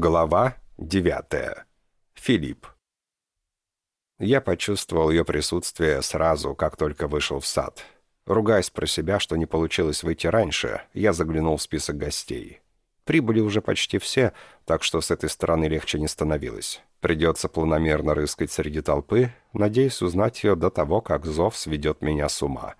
Глава девятая. Филипп. Я почувствовал ее присутствие сразу, как только вышел в сад. Ругаясь про себя, что не получилось выйти раньше, я заглянул в список гостей. Прибыли уже почти все, так что с этой стороны легче не становилось. Придется планомерно рыскать среди толпы, надеясь узнать ее до того, как зов сведет меня с ума.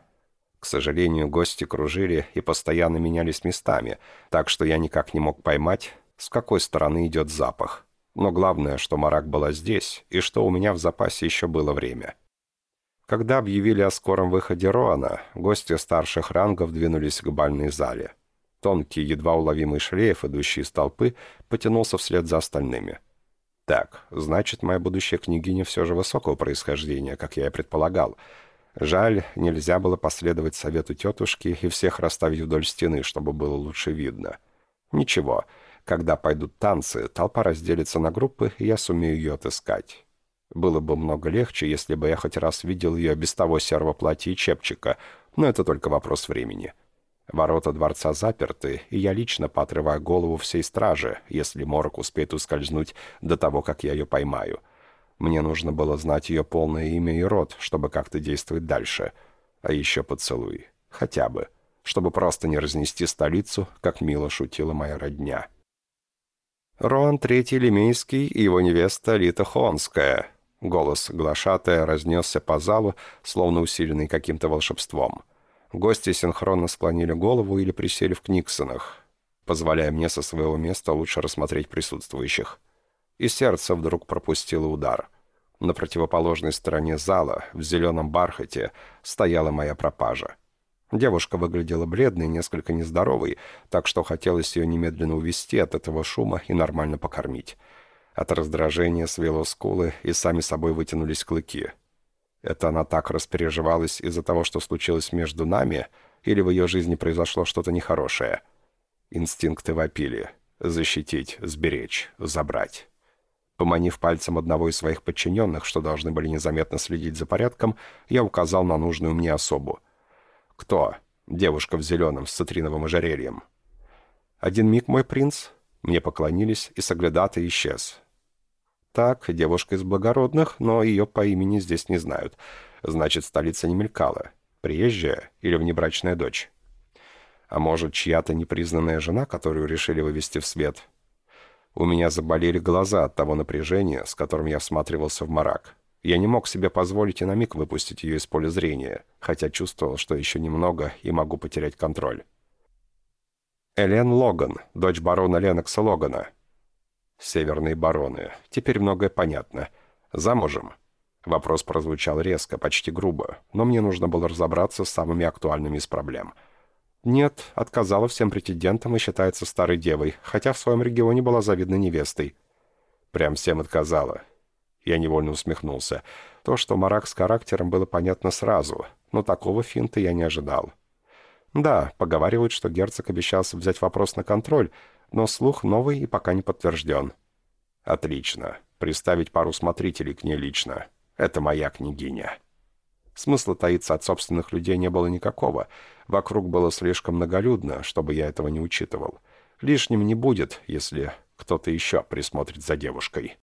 К сожалению, гости кружили и постоянно менялись местами, так что я никак не мог поймать, с какой стороны идет запах. Но главное, что Марак была здесь, и что у меня в запасе еще было время. Когда объявили о скором выходе Роана, гости старших рангов двинулись к бальной зале. Тонкий, едва уловимый шлейф, идущий из толпы, потянулся вслед за остальными. Так, значит, моя будущая княгиня все же высокого происхождения, как я и предполагал. Жаль, нельзя было последовать совету тетушки и всех расставить вдоль стены, чтобы было лучше видно. Ничего, когда пойдут танцы, толпа разделится на группы, и я сумею ее отыскать. Было бы много легче, если бы я хоть раз видел ее без того серого платья и чепчика, но это только вопрос времени. Ворота дворца заперты, и я лично поотрываю голову всей стражи, если Морок успеет ускользнуть до того, как я ее поймаю. Мне нужно было знать ее полное имя и род, чтобы как-то действовать дальше. А еще поцелуй. Хотя бы. Чтобы просто не разнести столицу, как мило шутила моя родня. Роан Третий Лемейский и его невеста Лита Хонская. Голос глашатая разнесся по залу, словно усиленный каким-то волшебством. Гости синхронно склонили голову или присели в книксонах, позволяя мне со своего места лучше рассмотреть присутствующих. И сердце вдруг пропустило удар. На противоположной стороне зала, в зеленом бархате, стояла моя пропажа. Девушка выглядела бледной, несколько нездоровой, так что хотелось ее немедленно увести от этого шума и нормально покормить. От раздражения свело скулы, и сами собой вытянулись клыки. Это она так распереживалась из-за того, что случилось между нами, или в ее жизни произошло что-то нехорошее? Инстинкты вопили. Защитить, сберечь, забрать. Поманив пальцем одного из своих подчиненных, что должны были незаметно следить за порядком, я указал на нужную мне особу — «Кто?» «Девушка в зеленом, с цитриновым ожерельем». «Один миг, мой принц». Мне поклонились, и соглядатый исчез. «Так, девушка из благородных, но ее по имени здесь не знают. Значит, столица не мелькала. Приезжая или внебрачная дочь?» «А может, чья-то непризнанная жена, которую решили вывести в свет?» У меня заболели глаза от того напряжения, с которым я всматривался в марак. Я не мог себе позволить и на миг выпустить ее из поля зрения, хотя чувствовал, что еще немного и могу потерять контроль. Элен Логан, дочь барона Ленокса Логана. Северные бароны. Теперь многое понятно. Замужем? Вопрос прозвучал резко, почти грубо, но мне нужно было разобраться с самыми актуальными из проблем. Нет, отказала всем претендентам и считается старой девой, хотя в своем регионе была завидной невестой. Прям всем отказала. Я невольно усмехнулся. То, что Марак с характером, было понятно сразу, но такого финта я не ожидал. Да, поговаривают, что герцог обещался взять вопрос на контроль, но слух новый и пока не подтвержден. Отлично. Приставить пару смотрителей к ней лично. Это моя княгиня. Смысла таиться от собственных людей не было никакого. Вокруг было слишком многолюдно, чтобы я этого не учитывал. Лишним не будет, если кто-то еще присмотрит за девушкой.